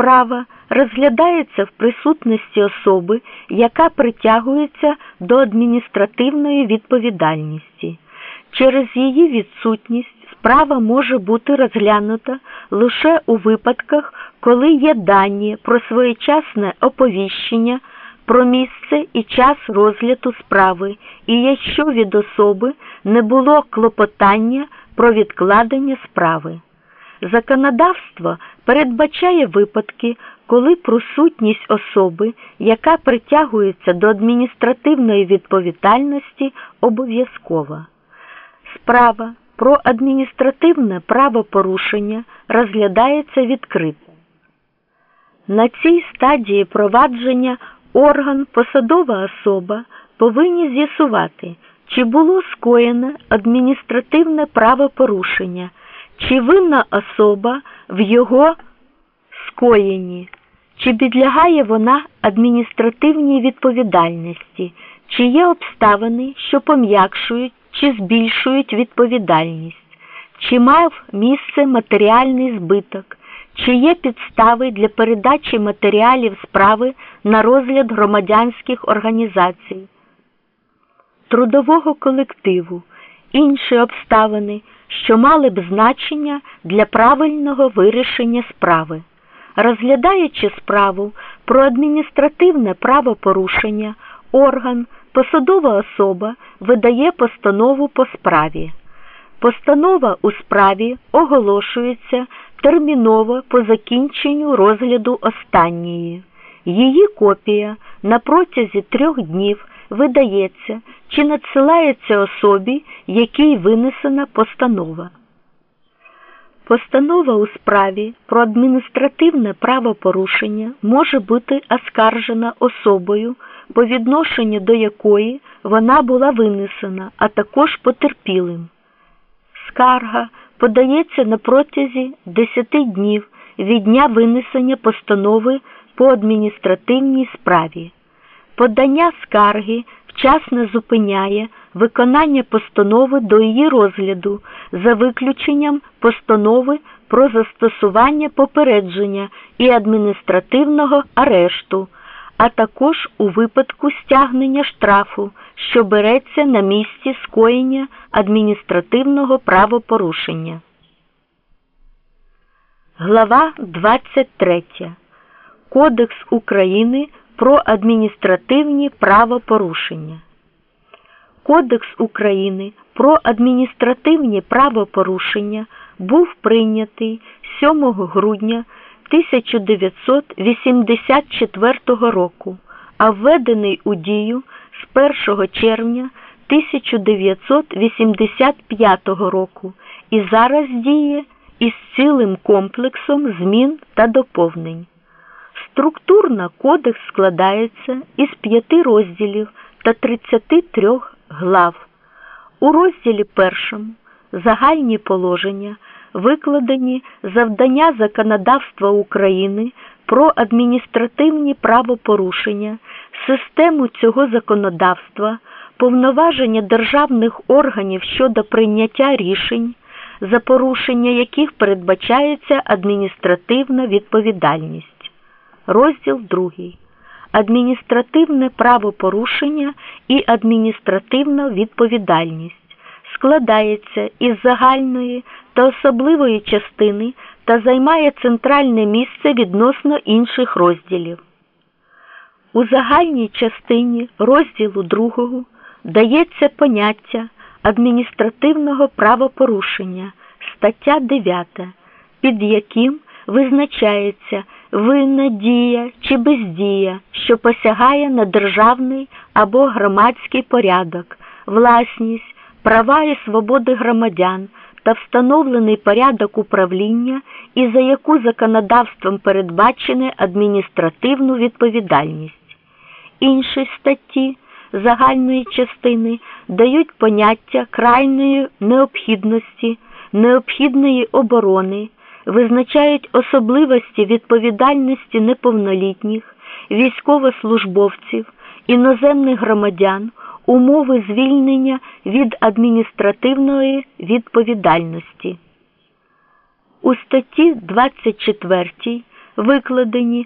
справа розглядається в присутності особи, яка притягується до адміністративної відповідальності. Через її відсутність справа може бути розглянута лише у випадках, коли є дані про своєчасне оповіщення про місце і час розгляду справи, і якщо від особи не було клопотання про відкладення справи. Законодавство передбачає випадки, коли присутність особи, яка притягується до адміністративної відповідальності, обов'язкова. Справа про адміністративне правопорушення розглядається відкрито. На цій стадії провадження орган, посадова особа повинні з'ясувати, чи було скоєне адміністративне правопорушення, чи винна особа в його скоєнні, чи підлягає вона адміністративній відповідальності, чи є обставини, що пом'якшують чи збільшують відповідальність, чи мав місце матеріальний збиток, чи є підстави для передачі матеріалів справи на розгляд громадянських організацій, трудового колективу, інші обставини, що мали б значення для правильного вирішення справи. Розглядаючи справу про адміністративне правопорушення, орган, посадова особа видає постанову по справі. Постанова у справі оголошується терміново по закінченню розгляду останньої. Її копія на протязі трьох днів видається чи надсилається особі, якій винесена постанова. Постанова у справі про адміністративне правопорушення може бути оскаржена особою, по відношенню до якої вона була винесена, а також потерпілим. Скарга подається на протязі 10 днів від дня винесення постанови по адміністративній справі. Подання скарги вчасно зупиняє виконання постанови до її розгляду за виключенням постанови про застосування попередження і адміністративного арешту, а також у випадку стягнення штрафу, що береться на місці скоєння адміністративного правопорушення. Глава 23. Кодекс України про адміністративні правопорушення. Кодекс України про адміністративні правопорушення був прийнятий 7 грудня 1984 року, а введений у дію з 1 червня 1985 року і зараз діє із цілим комплексом змін та доповнень. Структурно кодекс складається із п'яти розділів та 33 глав. У розділі першому загальні положення викладені завдання законодавства України про адміністративні правопорушення, систему цього законодавства, повноваження державних органів щодо прийняття рішень, за порушення яких передбачається адміністративна відповідальність. Розділ 2. Адміністративне правопорушення і адміністративна відповідальність складається із загальної та особливої частини та займає центральне місце відносно інших розділів. У загальній частині розділу 2 дається поняття адміністративного правопорушення стаття 9, під яким визначається винна дія чи бездія, що посягає на державний або громадський порядок, власність, права і свободи громадян та встановлений порядок управління і за яку законодавством передбачене адміністративну відповідальність. Інші статті загальної частини дають поняття крайньої необхідності, необхідної оборони, визначають особливості відповідальності неповнолітніх, військовослужбовців, іноземних громадян умови звільнення від адміністративної відповідальності. У статті 24 викладені